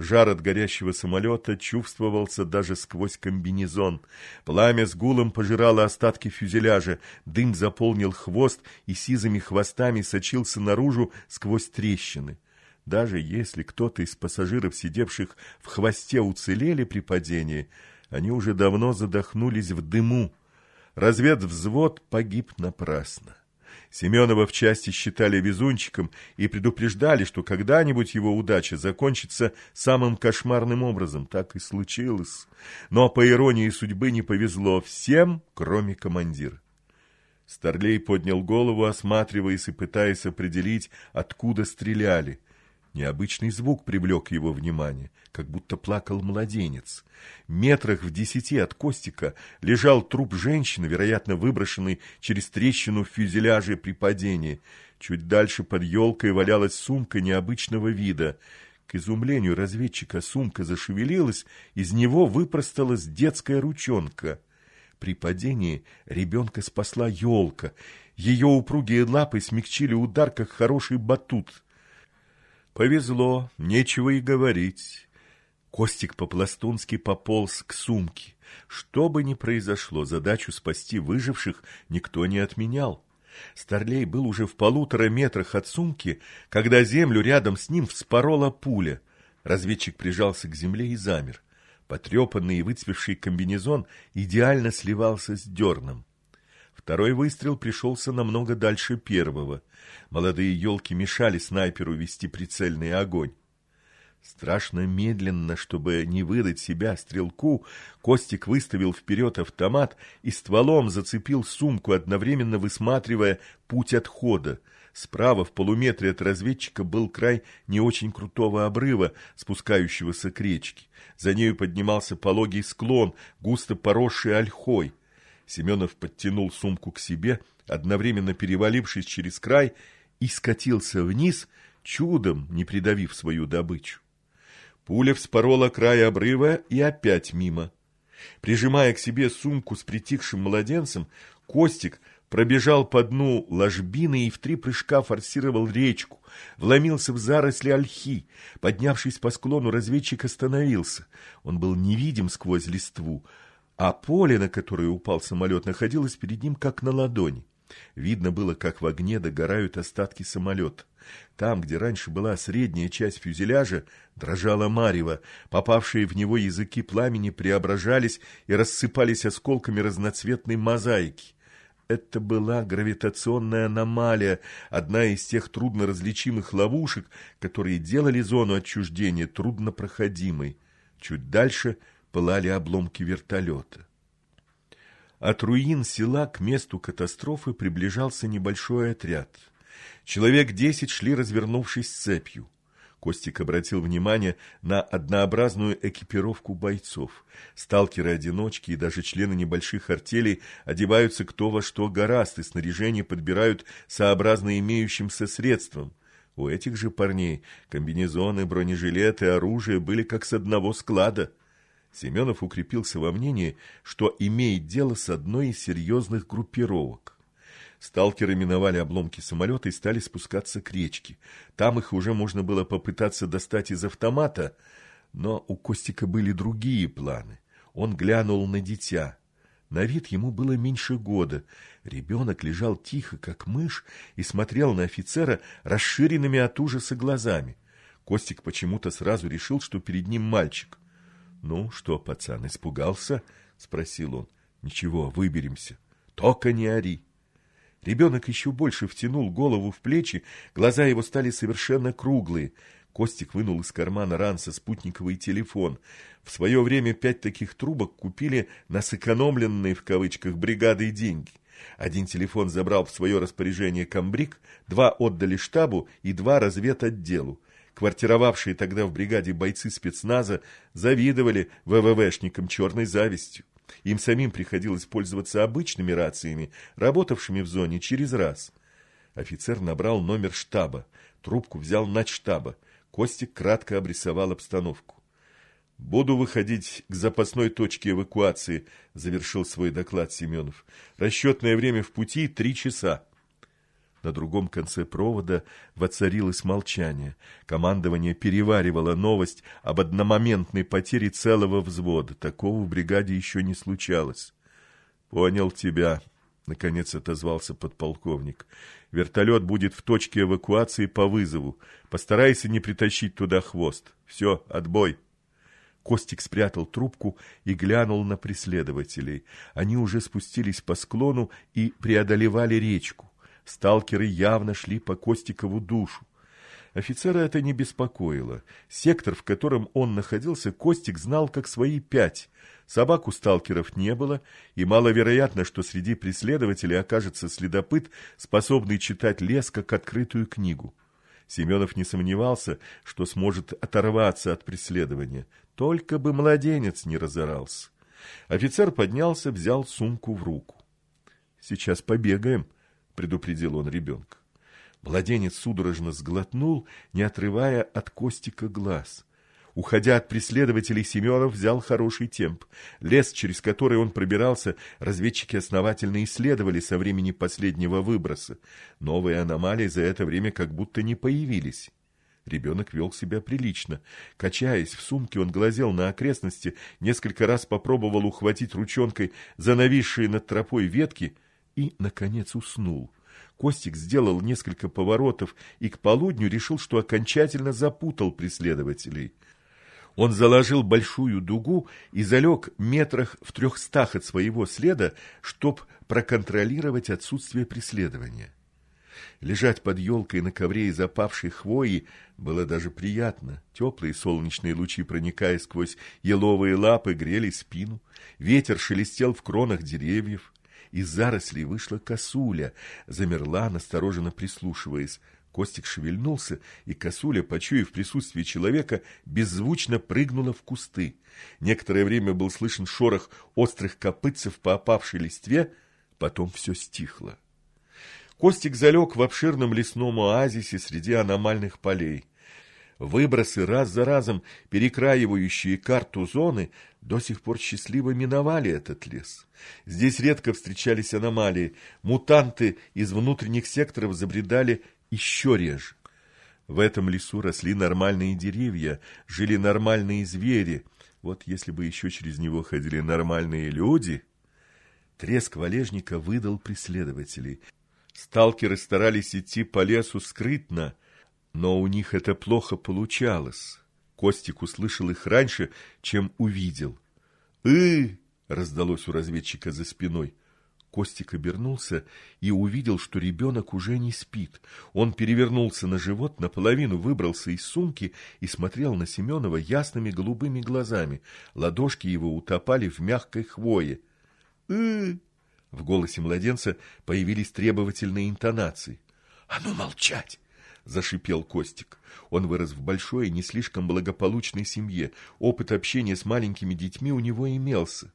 Жар от горящего самолета чувствовался даже сквозь комбинезон. Пламя с гулом пожирало остатки фюзеляжа, дым заполнил хвост и сизыми хвостами сочился наружу сквозь трещины. Даже если кто-то из пассажиров, сидевших в хвосте, уцелели при падении, они уже давно задохнулись в дыму. Разведвзвод погиб напрасно. Семенова в части считали везунчиком и предупреждали, что когда-нибудь его удача закончится самым кошмарным образом. Так и случилось. Но, по иронии судьбы, не повезло всем, кроме командира. Старлей поднял голову, осматриваясь и пытаясь определить, откуда стреляли – Необычный звук привлек его внимание, как будто плакал младенец. Метрах в десяти от Костика лежал труп женщины, вероятно, выброшенный через трещину в фюзеляже при падении. Чуть дальше под елкой валялась сумка необычного вида. К изумлению разведчика сумка зашевелилась, из него выпросталась детская ручонка. При падении ребенка спасла елка. Ее упругие лапы смягчили удар, как хороший батут — Повезло, нечего и говорить. Костик по-пластунски пополз к сумке. Что бы ни произошло, задачу спасти выживших никто не отменял. Старлей был уже в полутора метрах от сумки, когда землю рядом с ним вспорола пуля. Разведчик прижался к земле и замер. Потрепанный и выцвевший комбинезон идеально сливался с дерном. Второй выстрел пришелся намного дальше первого. Молодые елки мешали снайперу вести прицельный огонь. Страшно медленно, чтобы не выдать себя стрелку, Костик выставил вперед автомат и стволом зацепил сумку, одновременно высматривая путь отхода. Справа, в полуметре от разведчика, был край не очень крутого обрыва, спускающегося к речке. За нею поднимался пологий склон, густо поросший ольхой. Семенов подтянул сумку к себе, одновременно перевалившись через край, и скатился вниз, чудом не придавив свою добычу. Пуля вспорола край обрыва и опять мимо. Прижимая к себе сумку с притихшим младенцем, Костик пробежал по дну ложбины и в три прыжка форсировал речку, вломился в заросли ольхи. Поднявшись по склону, разведчик остановился. Он был невидим сквозь листву, а поле, на которое упал самолет, находилось перед ним как на ладони. Видно было, как в огне догорают остатки самолета. Там, где раньше была средняя часть фюзеляжа, дрожала марево, попавшие в него языки пламени преображались и рассыпались осколками разноцветной мозаики. Это была гравитационная аномалия, одна из тех трудноразличимых ловушек, которые делали зону отчуждения труднопроходимой. Чуть дальше — пылали обломки вертолета. От руин села к месту катастрофы приближался небольшой отряд. Человек десять шли, развернувшись цепью. Костик обратил внимание на однообразную экипировку бойцов. Сталкеры-одиночки и даже члены небольших артелей одеваются кто во что гораст и снаряжение подбирают сообразно имеющимся средствам. У этих же парней комбинезоны, бронежилеты, оружие были как с одного склада. Семенов укрепился во мнении, что имеет дело с одной из серьезных группировок. Сталкеры миновали обломки самолета и стали спускаться к речке. Там их уже можно было попытаться достать из автомата, но у Костика были другие планы. Он глянул на дитя. На вид ему было меньше года. Ребенок лежал тихо, как мышь, и смотрел на офицера расширенными от ужаса глазами. Костик почему-то сразу решил, что перед ним мальчик. «Ну что, пацан, испугался?» — спросил он. «Ничего, выберемся. Только не ори». Ребенок еще больше втянул голову в плечи, глаза его стали совершенно круглые. Костик вынул из кармана ранца спутниковый телефон. В свое время пять таких трубок купили на сэкономленные в кавычках бригадой деньги. Один телефон забрал в свое распоряжение комбриг, два отдали штабу и два разведотделу. Квартировавшие тогда в бригаде бойцы спецназа завидовали ВВВшникам черной завистью. Им самим приходилось пользоваться обычными рациями, работавшими в зоне через раз. Офицер набрал номер штаба, трубку взял на штаба. Костик кратко обрисовал обстановку. «Буду выходить к запасной точке эвакуации», — завершил свой доклад Семенов. «Расчетное время в пути — три часа». На другом конце провода воцарилось молчание. Командование переваривало новость об одномоментной потере целого взвода. Такого в бригаде еще не случалось. «Понял тебя», — наконец отозвался подполковник. «Вертолет будет в точке эвакуации по вызову. Постарайся не притащить туда хвост. Все, отбой». Костик спрятал трубку и глянул на преследователей. Они уже спустились по склону и преодолевали речку. Сталкеры явно шли по Костикову душу. Офицера это не беспокоило. Сектор, в котором он находился, Костик знал как свои пять. Собак у сталкеров не было, и маловероятно, что среди преследователей окажется следопыт, способный читать лес как открытую книгу. Семенов не сомневался, что сможет оторваться от преследования. Только бы младенец не разорался. Офицер поднялся, взял сумку в руку. «Сейчас побегаем», — предупредил он ребенка. Младенец судорожно сглотнул, не отрывая от Костика глаз. Уходя от преследователей, Семенов взял хороший темп. Лес, через который он пробирался, разведчики основательно исследовали со времени последнего выброса. Новые аномалии за это время как будто не появились. Ребенок вел себя прилично. Качаясь в сумке, он глазел на окрестности, несколько раз попробовал ухватить ручонкой за нависшие над тропой ветки и, наконец, уснул. Костик сделал несколько поворотов и к полудню решил, что окончательно запутал преследователей. Он заложил большую дугу и залег метрах в трехстах от своего следа, чтоб проконтролировать отсутствие преследования. Лежать под елкой на ковре из опавшей хвои было даже приятно. Теплые солнечные лучи, проникая сквозь еловые лапы, грели спину. Ветер шелестел в кронах деревьев. Из зарослей вышла косуля, замерла, настороженно прислушиваясь. Костик шевельнулся, и косуля, почуяв присутствие человека, беззвучно прыгнула в кусты. Некоторое время был слышен шорох острых копытцев по опавшей листве, потом все стихло. Костик залег в обширном лесном оазисе среди аномальных полей. Выбросы, раз за разом перекраивающие карту зоны, до сих пор счастливо миновали этот лес. Здесь редко встречались аномалии, мутанты из внутренних секторов забредали еще реже. В этом лесу росли нормальные деревья, жили нормальные звери. Вот если бы еще через него ходили нормальные люди... Треск валежника выдал преследователей. Сталкеры старались идти по лесу скрытно, но у них это плохо получалось. Костик услышал их раньше, чем увидел. «Э!» — раздалось у разведчика за спиной. Костик обернулся и увидел, что ребенок уже не спит. Он перевернулся на живот, наполовину выбрался из сумки и смотрел на Семенова ясными голубыми глазами. Ладошки его утопали в мягкой хвое. «Э!» В голосе младенца появились требовательные интонации. «А ну молчать!» — зашипел Костик. Он вырос в большой и не слишком благополучной семье. Опыт общения с маленькими детьми у него имелся.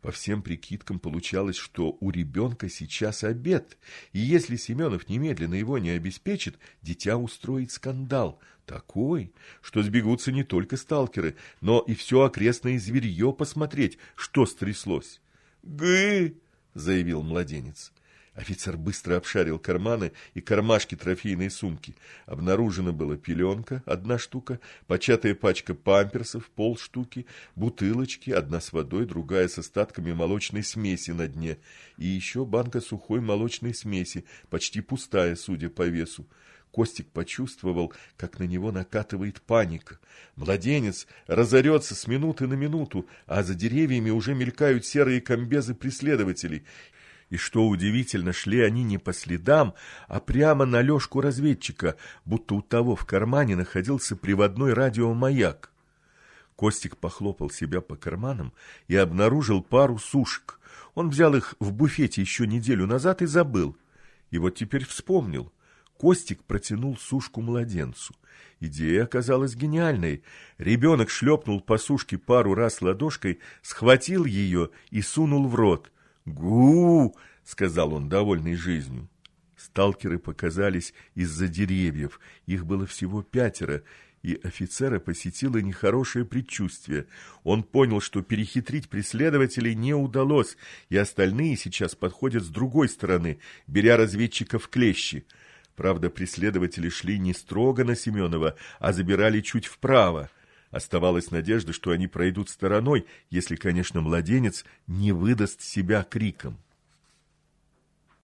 По всем прикидкам получалось, что у ребенка сейчас обед, и если Семенов немедленно его не обеспечит, дитя устроит скандал. Такой, что сбегутся не только сталкеры, но и все окрестное зверье посмотреть, что стряслось. «Гы!» — заявил младенец. Офицер быстро обшарил карманы и кармашки трофейной сумки. Обнаружена была пеленка, одна штука, початая пачка памперсов, полштуки, бутылочки, одна с водой, другая с остатками молочной смеси на дне, и еще банка сухой молочной смеси, почти пустая, судя по весу. Костик почувствовал, как на него накатывает паника. Младенец разорется с минуты на минуту, а за деревьями уже мелькают серые комбезы преследователей. И что удивительно, шли они не по следам, а прямо на лёжку разведчика, будто у того в кармане находился приводной радиомаяк. Костик похлопал себя по карманам и обнаружил пару сушек. Он взял их в буфете еще неделю назад и забыл. И вот теперь вспомнил. Костик протянул сушку младенцу. Идея оказалась гениальной. Ребенок шлепнул по сушке пару раз ладошкой, схватил ее и сунул в рот. «Гу!» — сказал он, довольный жизнью. Сталкеры показались из-за деревьев. Их было всего пятеро, и офицера посетило нехорошее предчувствие. Он понял, что перехитрить преследователей не удалось, и остальные сейчас подходят с другой стороны, беря разведчиков клещи. Правда, преследователи шли не строго на Семенова, а забирали чуть вправо. Оставалась надежда, что они пройдут стороной, если, конечно, младенец не выдаст себя криком.